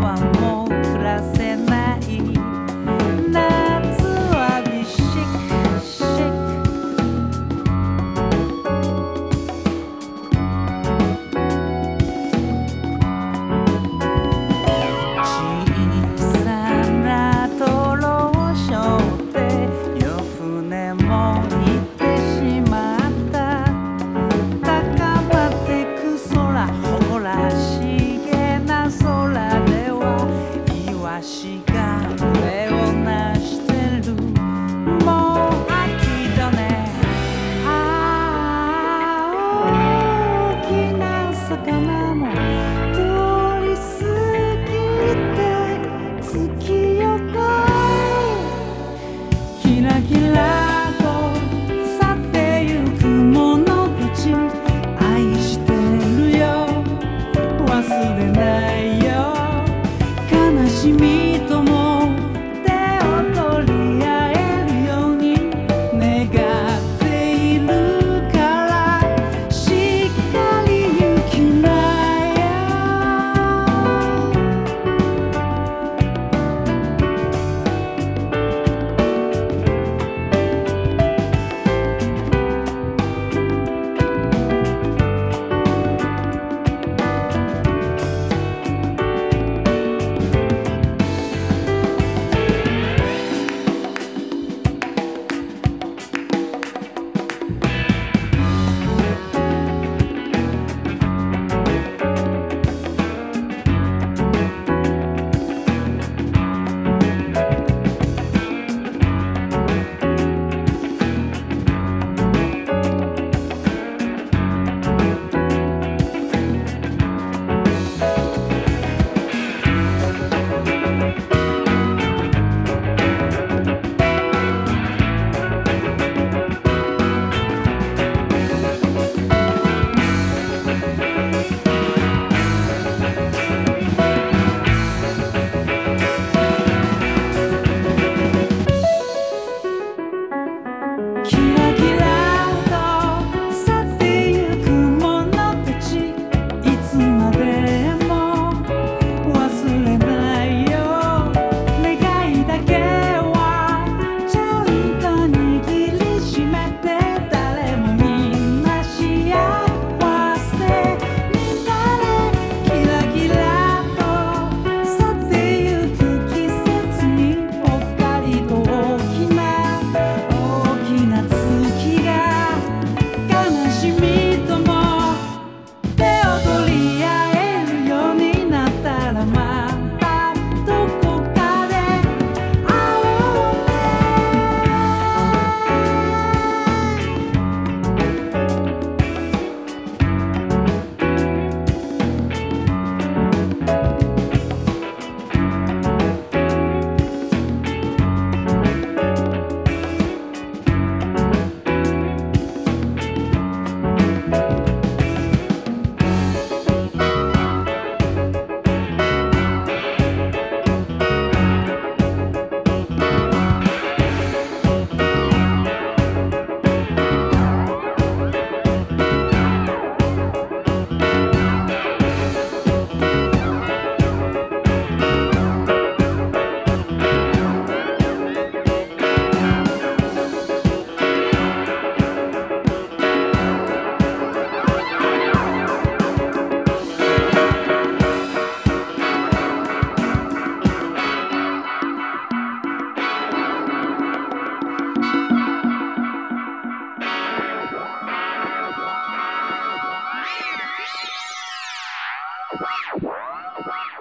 Wow. ないよ。悲しみとも Wow.